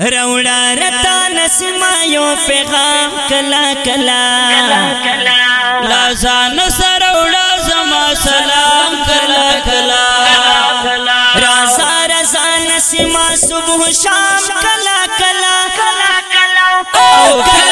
روڑا رتا نسما یو پیغام کلا کلا لازان سر اوڑا زما سلام کلا کلا رازا رازا نسما صبح شام کلا کلا او کلا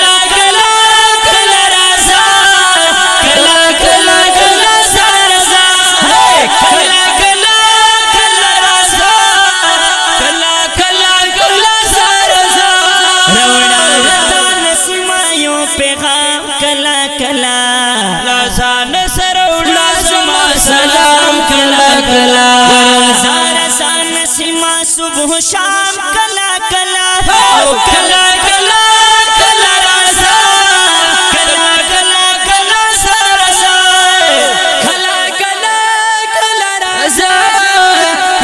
صبح شام کلا کلا کلا کلا کلا کلا کلا کلا کلا کلا کلا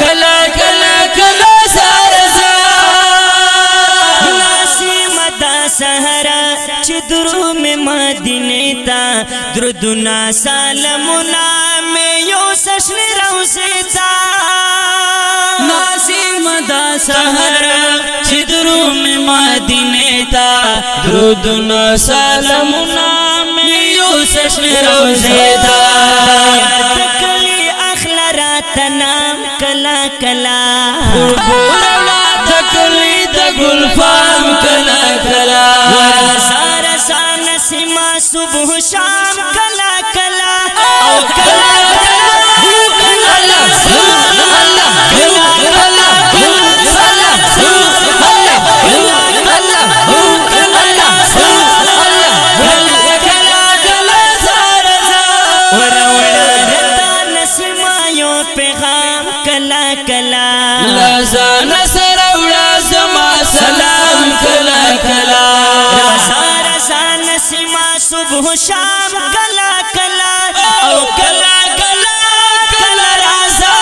کلا کلا کلا سرسا سرسا ناسی مدا سہرا چدرو میں مدینے تا دردنا سالمنا میں یو سشن میروں سے جا ناسیم دا سحر چدرو میں مدینے تا درود نو سلام نام یو سش روزے دا تکلی اخلا رات نام کلا کلا پورا تکلی د گل فام کلا کلا سارا سان سما صبح شام کلا کلا او کلا صبح شام کلا کلا او کلا کلا کلا رازا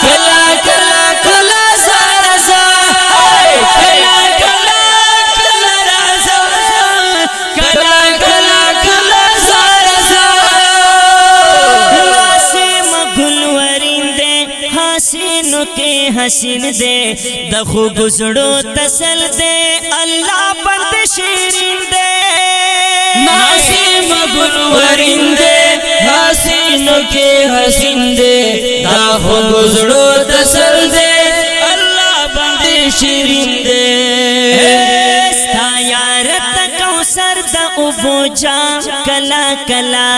کلا کلا کلا زارزا کلا کلا کلا رازا کلا کلا کلا زارزا واسی مغل ورندے حسین کے حسین دے د خوب زړو تسل دے الله بند شیر ناسم بلورین دے حسینو کے حسین دے دا خو گزڑو تسر دے اللہ بندے شیرین دے ستا یارت کو سر دا ابو جا کلا کلا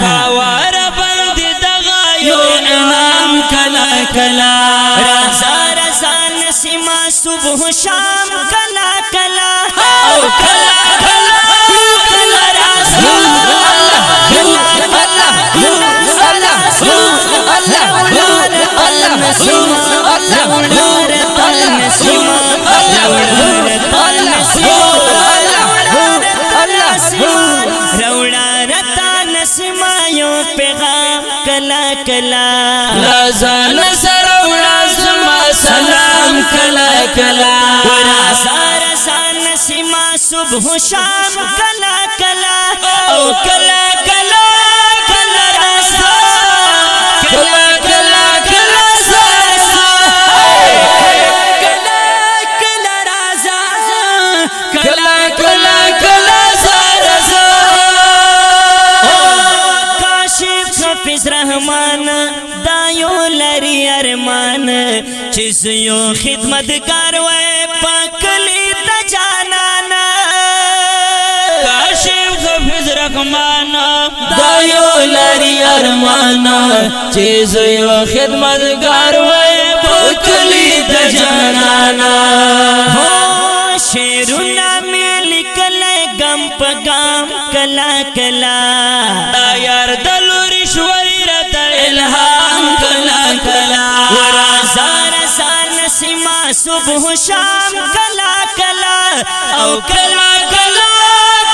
خوار بند دغا یو امام کلا کلا رازا رازا نسیما صبح شاہ کلا لازان سر وړازم سلام کلا کلا ورا سار سان سیما صبح شام کلا کلا او کلا کلا چیز یو خدمت کر وے پکلی تا جانانا کاشف حفظ رحمانا دایو لری ارمانا چیز یو خدمت کر وے پکلی تا جانانا ہو ہاں، شیرنا میں لکلے گم پا پگام کلا کلا صبح شام کلا کلا او کلا کلا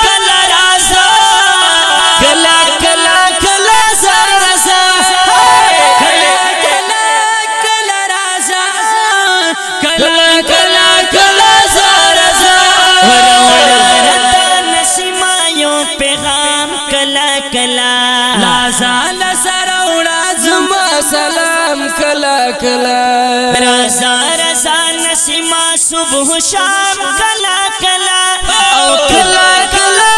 کلا رازا کلا کلا کلا زرزا کلا کلا کلا رازا کلا کلا کلا زرزا ورور نسیما یو پیغام کلا کلا لازا لزر اوڑا زما سلام کلا کلا رازا सुबह शाम कला कला कला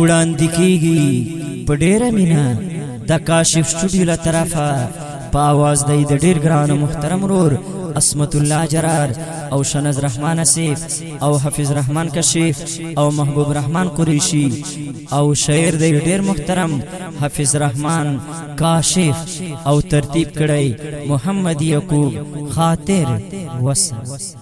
उड़ान दिखेगी पडेरा मीना द काशिफ स्टूडियो तरफा پاواز دی د ډیر ګران محترم رور اسمت الله جرار او شنز رحمان اسیف او حفیظ رحمان کشیف او محبوب رحمان قریشی او شاعر دی ډیر محترم حفیظ رحمان کاشف او ترتیب کړی محمد یعقوب خاطر وسه